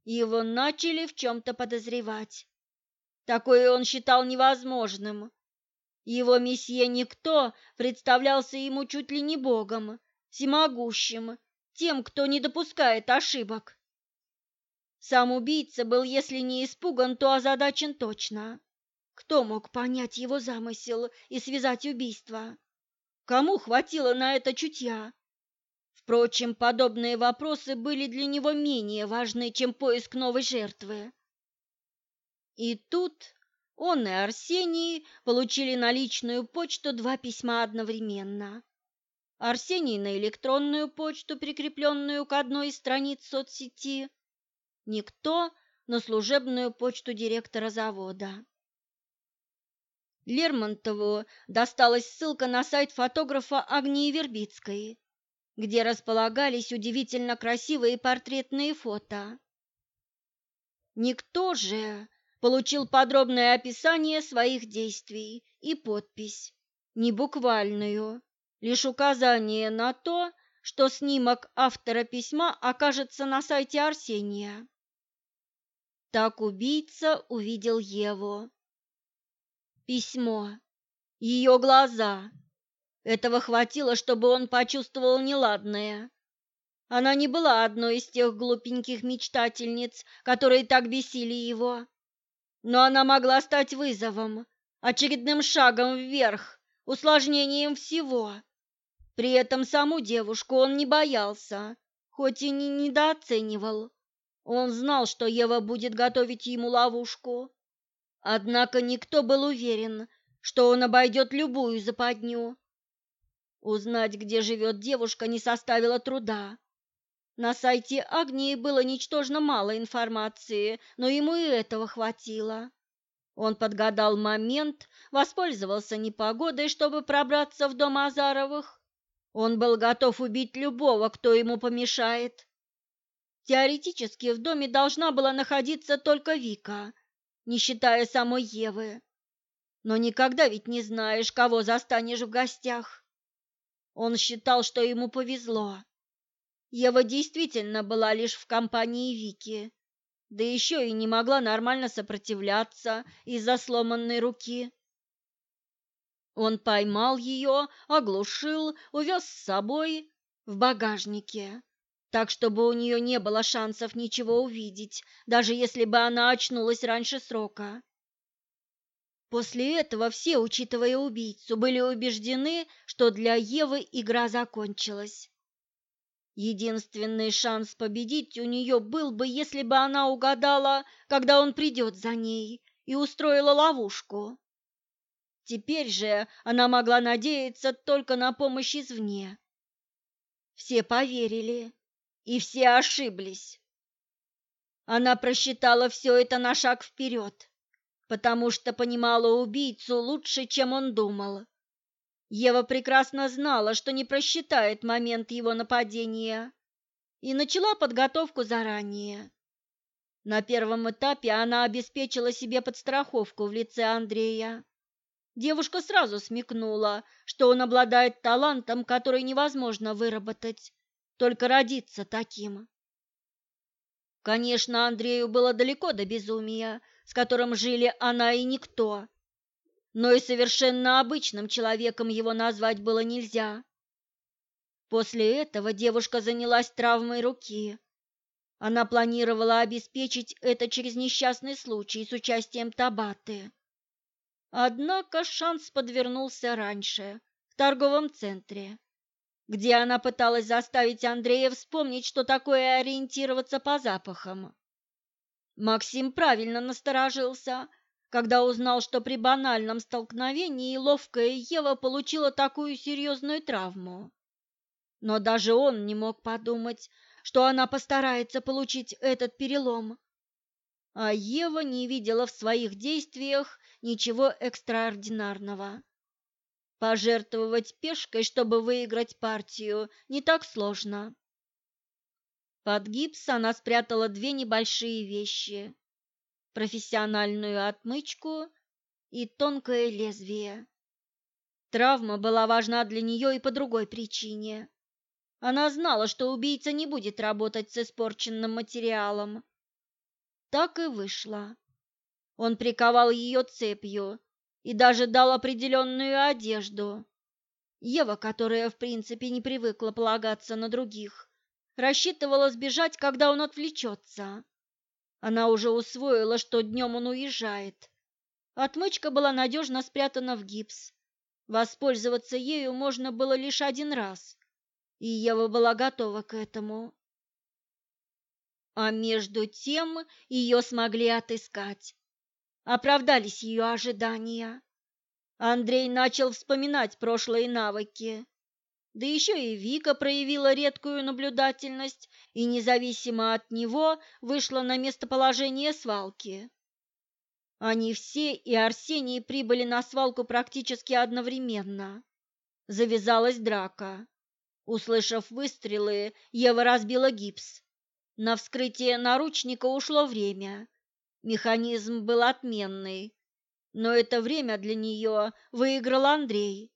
Его начали в чем-то подозревать. Такой он считал невозможным. Его месье никто представлялся ему чуть ли не богом, всемогущим, тем, кто не допускает ошибок. Сам убийца был, если не испуган, то озадачен точно. Кто мог понять его замысел и связать убийство? Кому хватило на это чутья? Впрочем, подобные вопросы были для него менее важны, чем поиск новой жертвы. И тут он и Арсений получили на личную почту два письма одновременно. Арсений на электронную почту, прикрепленную к одной из страниц соцсети. Никто на служебную почту директора завода. Лермонтову досталась ссылка на сайт фотографа Агнии Вербицкой, где располагались удивительно красивые портретные фото. Никто же получил подробное описание своих действий и подпись, не буквальную, лишь указание на то, что снимок автора письма окажется на сайте Арсения. Так убийца увидел Еву. Письмо. Ее глаза. Этого хватило, чтобы он почувствовал неладное. Она не была одной из тех глупеньких мечтательниц, которые так бесили его но она могла стать вызовом, а очередным шагом вверх, усложнением всего. При этом саму девушку он не боялся, хоть и не недооценивал. Он знал, что Ева будет готовить ему ловушку. Однако никто был уверен, что он обойдет любую западню. Узнать, где живет девушка, не составило труда. На сайте Агнии было ничтожно мало информации, но ему и этого хватило. Он подгадал момент, воспользовался непогодой, чтобы пробраться в дом Азаровых. Он был готов убить любого, кто ему помешает. Теоретически в доме должна была находиться только Вика, не считая самой Евы. Но никогда ведь не знаешь, кого застанешь в гостях. Он считал, что ему повезло. Ева действительно была лишь в компании Вики, да еще и не могла нормально сопротивляться из-за сломанной руки. Он поймал ее, оглушил, увез с собой в багажнике, так чтобы у нее не было шансов ничего увидеть, даже если бы она очнулась раньше срока. После этого все, учитывая убийцу, были убеждены, что для Евы игра закончилась. Единственный шанс победить у нее был бы, если бы она угадала, когда он придет за ней, и устроила ловушку. Теперь же она могла надеяться только на помощь извне. Все поверили, и все ошиблись. Она просчитала все это на шаг вперед, потому что понимала убийцу лучше, чем он думал. Ева прекрасно знала, что не просчитает момент его нападения и начала подготовку заранее. На первом этапе она обеспечила себе подстраховку в лице Андрея. Девушка сразу смекнула, что он обладает талантом, который невозможно выработать, только родиться таким. Конечно, Андрею было далеко до безумия, с которым жили она и никто но и совершенно обычным человеком его назвать было нельзя. После этого девушка занялась травмой руки. Она планировала обеспечить это через несчастный случай с участием Табаты. Однако шанс подвернулся раньше, в торговом центре, где она пыталась заставить Андрея вспомнить, что такое ориентироваться по запахам. Максим правильно насторожился – когда узнал, что при банальном столкновении ловкая Ева получила такую серьезную травму. Но даже он не мог подумать, что она постарается получить этот перелом. А Ева не видела в своих действиях ничего экстраординарного. Пожертвовать пешкой, чтобы выиграть партию, не так сложно. Под гипс она спрятала две небольшие вещи профессиональную отмычку и тонкое лезвие. Травма была важна для нее и по другой причине. Она знала, что убийца не будет работать с испорченным материалом. Так и вышло. Он приковал ее цепью и даже дал определенную одежду. Ева, которая в принципе не привыкла полагаться на других, рассчитывала сбежать, когда он отвлечется. Она уже усвоила, что днем он уезжает. Отмычка была надежно спрятана в гипс. Воспользоваться ею можно было лишь один раз, и Ева была готова к этому. А между тем ее смогли отыскать. Оправдались ее ожидания. Андрей начал вспоминать прошлые навыки. Да еще и Вика проявила редкую наблюдательность и независимо от него вышла на местоположение свалки. Они все и Арсений прибыли на свалку практически одновременно. Завязалась драка. Услышав выстрелы, Ева разбила гипс. На вскрытие наручника ушло время. Механизм был отменный. Но это время для нее выиграл Андрей.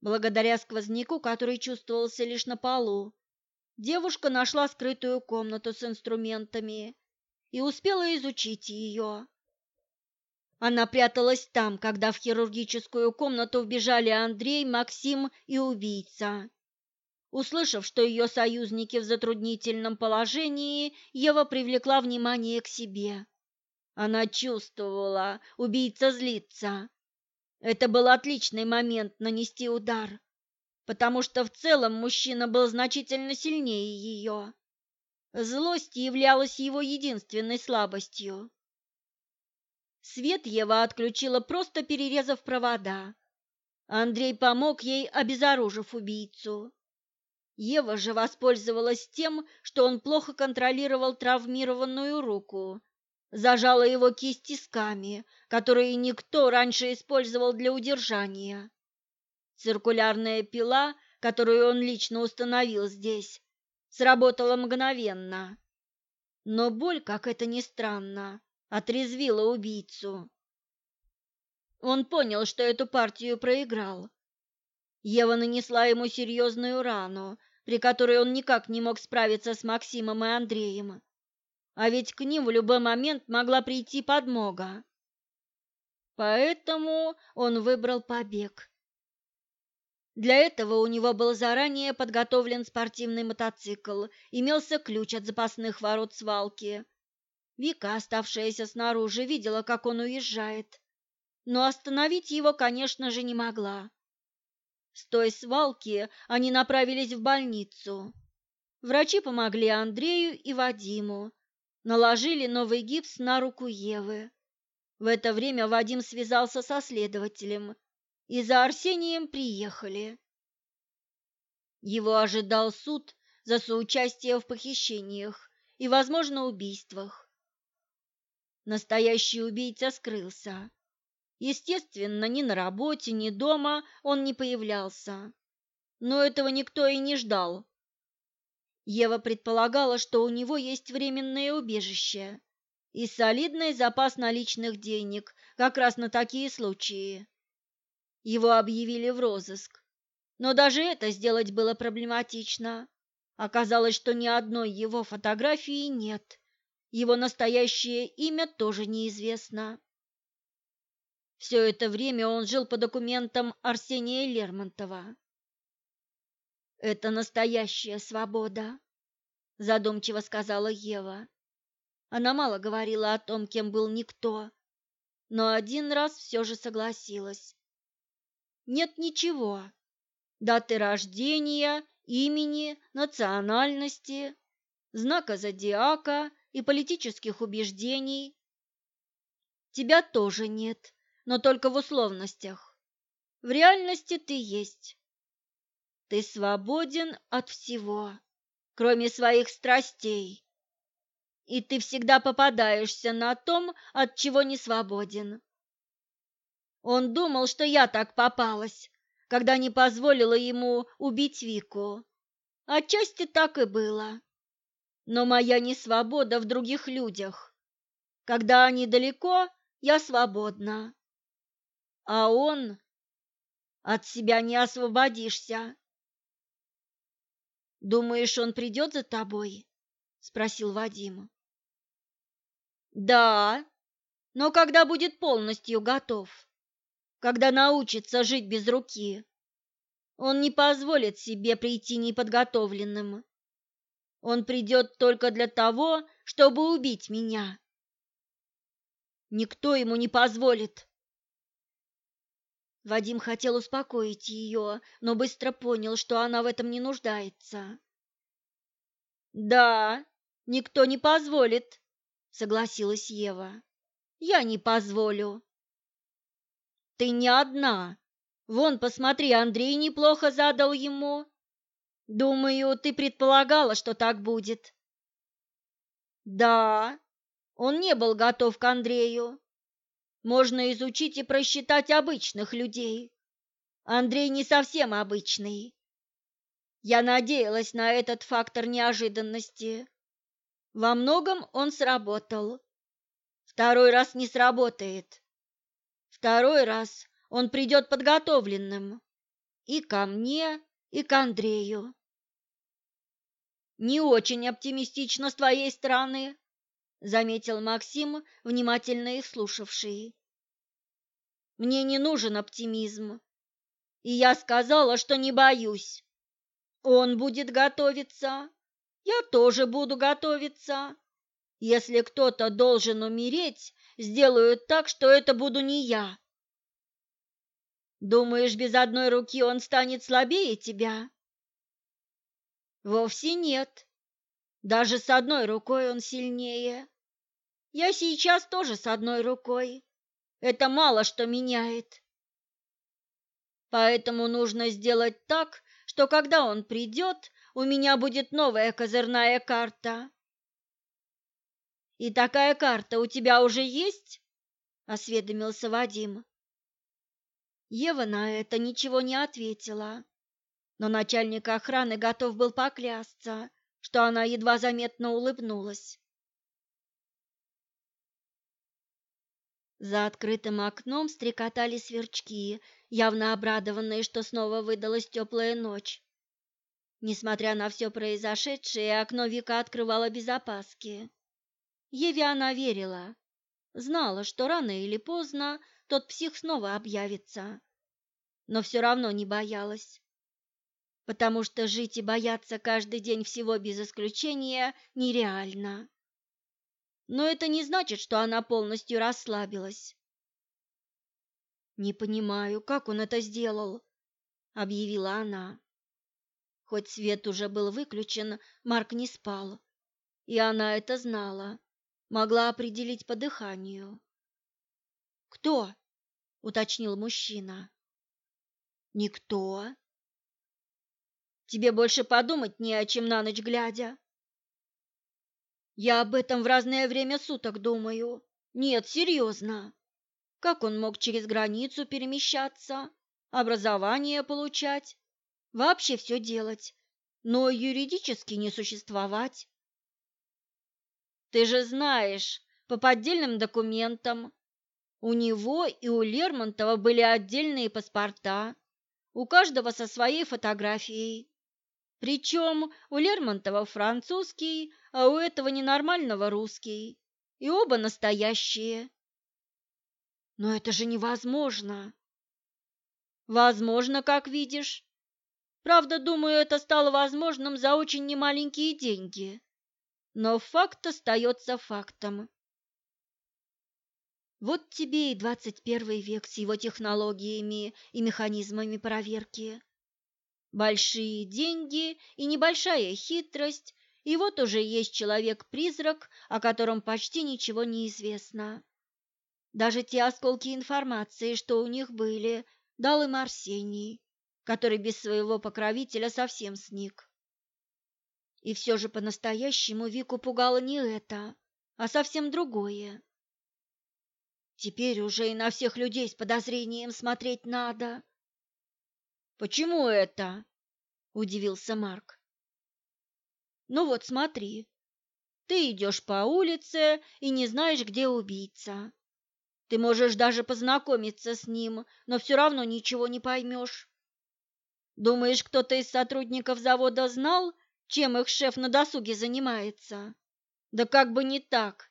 Благодаря сквозняку, который чувствовался лишь на полу, девушка нашла скрытую комнату с инструментами и успела изучить ее. Она пряталась там, когда в хирургическую комнату вбежали Андрей, Максим и убийца. Услышав, что ее союзники в затруднительном положении, Ева привлекла внимание к себе. Она чувствовала, убийца злится. Это был отличный момент нанести удар, потому что в целом мужчина был значительно сильнее ее. Злость являлась его единственной слабостью. Свет Ева отключила, просто перерезав провода. Андрей помог ей, обезоружив убийцу. Ева же воспользовалась тем, что он плохо контролировал травмированную руку зажала его кисть тисками, которые никто раньше использовал для удержания. Циркулярная пила, которую он лично установил здесь, сработала мгновенно. Но боль, как это ни странно, отрезвила убийцу. Он понял, что эту партию проиграл. Ева нанесла ему серьезную рану, при которой он никак не мог справиться с Максимом и Андреем а ведь к ним в любой момент могла прийти подмога. Поэтому он выбрал побег. Для этого у него был заранее подготовлен спортивный мотоцикл, имелся ключ от запасных ворот свалки. Вика, оставшаяся снаружи, видела, как он уезжает, но остановить его, конечно же, не могла. С той свалки они направились в больницу. Врачи помогли Андрею и Вадиму, наложили новый гипс на руку Евы. В это время Вадим связался со следователем, и за Арсением приехали. Его ожидал суд за соучастие в похищениях и, возможно, убийствах. Настоящий убийца скрылся. Естественно, ни на работе, ни дома он не появлялся. Но этого никто и не ждал. Ева предполагала, что у него есть временное убежище и солидный запас наличных денег, как раз на такие случаи. Его объявили в розыск, но даже это сделать было проблематично. Оказалось, что ни одной его фотографии нет. Его настоящее имя тоже неизвестно. Все это время он жил по документам Арсения Лермонтова. Это настоящая свобода, задумчиво сказала Ева. Она мало говорила о том, кем был никто, но один раз все же согласилась. Нет ничего. Даты рождения, имени, национальности, знака зодиака и политических убеждений. Тебя тоже нет, но только в условностях. В реальности ты есть. Ты свободен от всего, кроме своих страстей. И ты всегда попадаешься на том, от чего не свободен. Он думал, что я так попалась, когда не позволила ему убить Вику. Отчасти так и было. Но моя несвобода в других людях. Когда они далеко, я свободна. А он... От себя не освободишься. Думаешь, он придет за тобой? Спросил Вадима. Да, но когда будет полностью готов, когда научится жить без руки, он не позволит себе прийти неподготовленным. Он придет только для того, чтобы убить меня. Никто ему не позволит, Вадим хотел успокоить ее, но быстро понял, что она в этом не нуждается. «Да, никто не позволит», — согласилась Ева. «Я не позволю». «Ты не одна. Вон, посмотри, Андрей неплохо задал ему. Думаю, ты предполагала, что так будет». «Да, он не был готов к Андрею, можно изучить и просчитать обычных людей. Андрей не совсем обычный. Я надеялась на этот фактор неожиданности. Во многом он сработал. Второй раз не сработает. Второй раз он придет подготовленным. И ко мне, и к Андрею. Не очень оптимистично с твоей стороны, заметил Максим, внимательно и слушавший. Мне не нужен оптимизм. И я сказала, что не боюсь. Он будет готовиться. Я тоже буду готовиться. Если кто-то должен умереть, сделаю так, что это буду не я. Думаешь, без одной руки он станет слабее тебя? Вовсе нет. Даже с одной рукой он сильнее. Я сейчас тоже с одной рукой. Это мало что меняет. Поэтому нужно сделать так, что когда он придет, у меня будет новая козырная карта. И такая карта у тебя уже есть? осведомился Вадим. Ева на это ничего не ответила, но начальник охраны готов был поклясться, что она едва заметно улыбнулась. За открытым окном стрекотали сверчки, явно обрадованные, что снова выдалась теплая ночь. Несмотря на все произошедшее, окно Вика открывала без опаски. Еве она верила. Знала, что рано или поздно тот псих снова объявится. Но все равно не боялась потому что жить и бояться каждый день всего без исключения нереально. Но это не значит, что она полностью расслабилась. «Не понимаю, как он это сделал», — объявила она. Хоть свет уже был выключен, Марк не спал, и она это знала, могла определить по дыханию. «Кто?» — уточнил мужчина. «Никто», Тебе больше подумать не о чем на ночь глядя. Я об этом в разное время суток думаю. Нет, серьезно. Как он мог через границу перемещаться, образование получать, вообще все делать, но юридически не существовать? Ты же знаешь, по поддельным документам. У него и у Лермонтова были отдельные паспорта, у каждого со своей фотографией. Причем у Лермонтова французский, а у этого ненормального русский. И оба настоящие. Но это же невозможно. Возможно, как видишь. Правда, думаю, это стало возможным за очень немаленькие деньги. Но факт остается фактом. Вот тебе и 21 век с его технологиями и механизмами проверки. Большие деньги и небольшая хитрость, и вот уже есть человек-призрак, о котором почти ничего не известно. Даже те осколки информации, что у них были, дал им Арсений, который без своего покровителя совсем сник. И все же по-настоящему Вику пугало не это, а совсем другое. Теперь уже и на всех людей с подозрением смотреть надо. Почему это? удивился Марк. Ну вот смотри. Ты идешь по улице и не знаешь, где убийца. Ты можешь даже познакомиться с ним, но все равно ничего не поймешь. Думаешь, кто-то из сотрудников завода знал, чем их шеф на досуге занимается? Да как бы не так.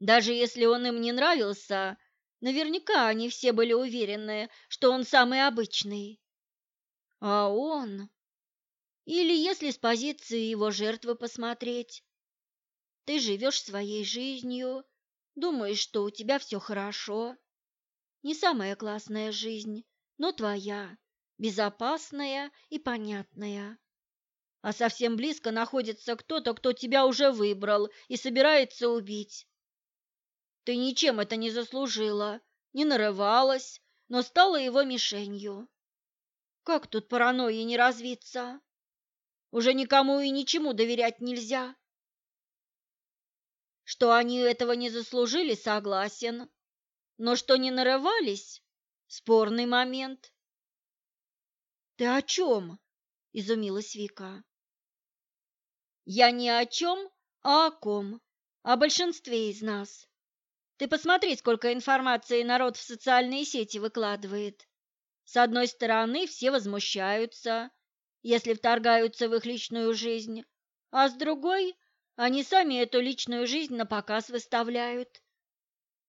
Даже если он им не нравился, наверняка они все были уверены, что он самый обычный. А он... Или, если с позиции его жертвы посмотреть, ты живешь своей жизнью, думаешь, что у тебя все хорошо. Не самая классная жизнь, но твоя, безопасная и понятная. А совсем близко находится кто-то, кто тебя уже выбрал и собирается убить. Ты ничем это не заслужила, не нарывалась, но стала его мишенью. Как тут паранойи не развиться? Уже никому и ничему доверять нельзя. Что они этого не заслужили, согласен. Но что не нарывались, спорный момент. Ты о чем? Изумилась Вика. Я не о чем, а о ком. О большинстве из нас. Ты посмотри, сколько информации народ в социальные сети выкладывает. С одной стороны, все возмущаются, если вторгаются в их личную жизнь, а с другой, они сами эту личную жизнь на показ выставляют.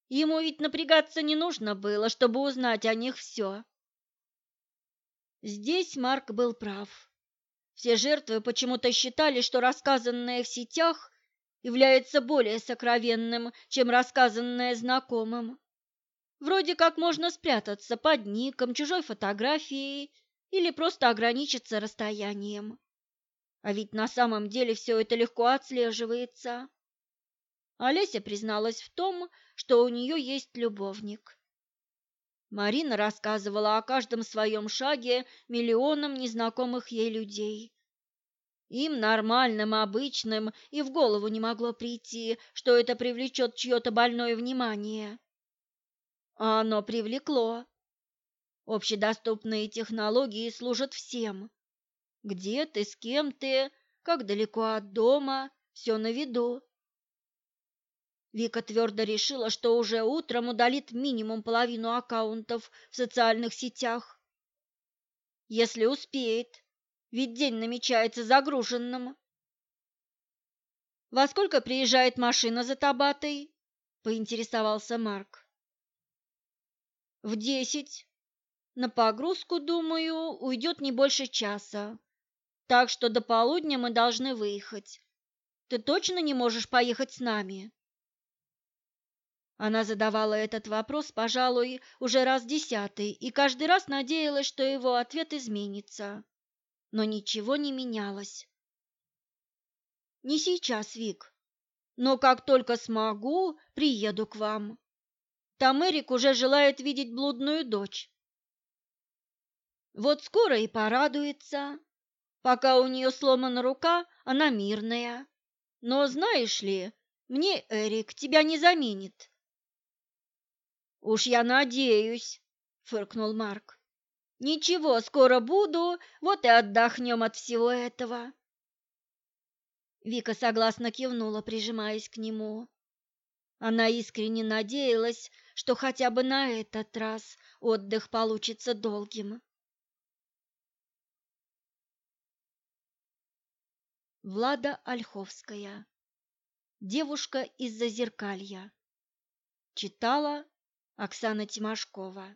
Ему ведь напрягаться не нужно было, чтобы узнать о них все. Здесь Марк был прав. Все жертвы почему-то считали, что рассказанное в сетях является более сокровенным, чем рассказанное знакомым. Вроде как можно спрятаться под ником, чужой фотографией или просто ограничиться расстоянием. А ведь на самом деле все это легко отслеживается. Олеся призналась в том, что у нее есть любовник. Марина рассказывала о каждом своем шаге миллионам незнакомых ей людей. Им, нормальным, обычным, и в голову не могло прийти, что это привлечет чье-то больное внимание. Оно привлекло. Общедоступные технологии служат всем. Где ты, с кем ты, как далеко от дома, все на виду. Вика твердо решила, что уже утром удалит минимум половину аккаунтов в социальных сетях. Если успеет, ведь день намечается загруженным. «Во сколько приезжает машина за Табатой?» – поинтересовался Марк в десять. На погрузку, думаю, уйдет не больше часа. Так что до полудня мы должны выехать. Ты точно не можешь поехать с нами?» Она задавала этот вопрос, пожалуй, уже раз десятый, и каждый раз надеялась, что его ответ изменится. Но ничего не менялось. «Не сейчас, Вик, но как только смогу, приеду к вам», там Эрик уже желает видеть блудную дочь. Вот скоро и порадуется. Пока у нее сломана рука, она мирная. Но знаешь ли, мне Эрик тебя не заменит. Уж я надеюсь, фыркнул Марк. Ничего, скоро буду, вот и отдохнем от всего этого. Вика согласно кивнула, прижимаясь к нему. Она искренне надеялась, что хотя бы на этот раз отдых получится долгим. Влада Ольховская. Девушка из-за зеркалья. Читала Оксана Тимошкова.